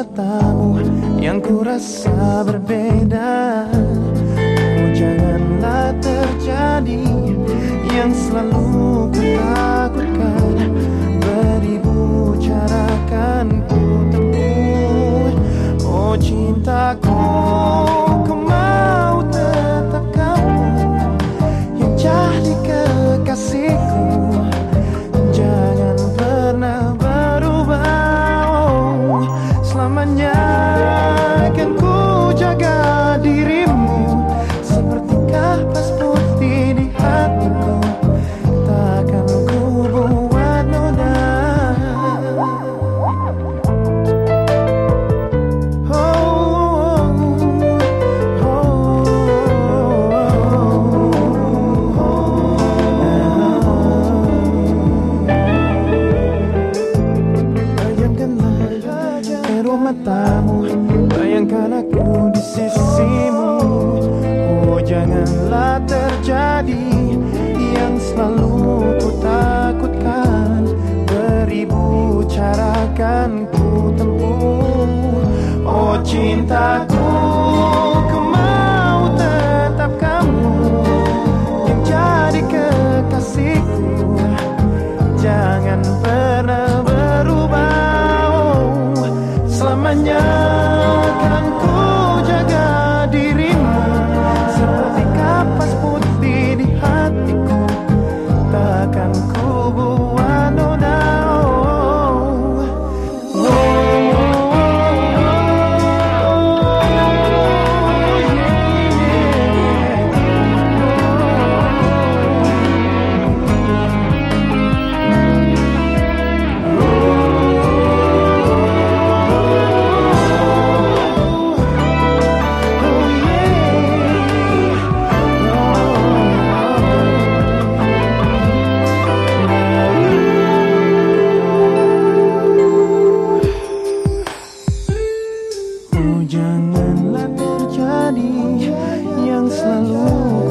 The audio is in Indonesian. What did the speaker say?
matamu yang ku rasa berbeda. Oh janganlah terjadi yang selalu ku matamu. Bayangkan aku di sisimu. Oh janganlah terjadi Yang selalu janganlah terjadi yang selalu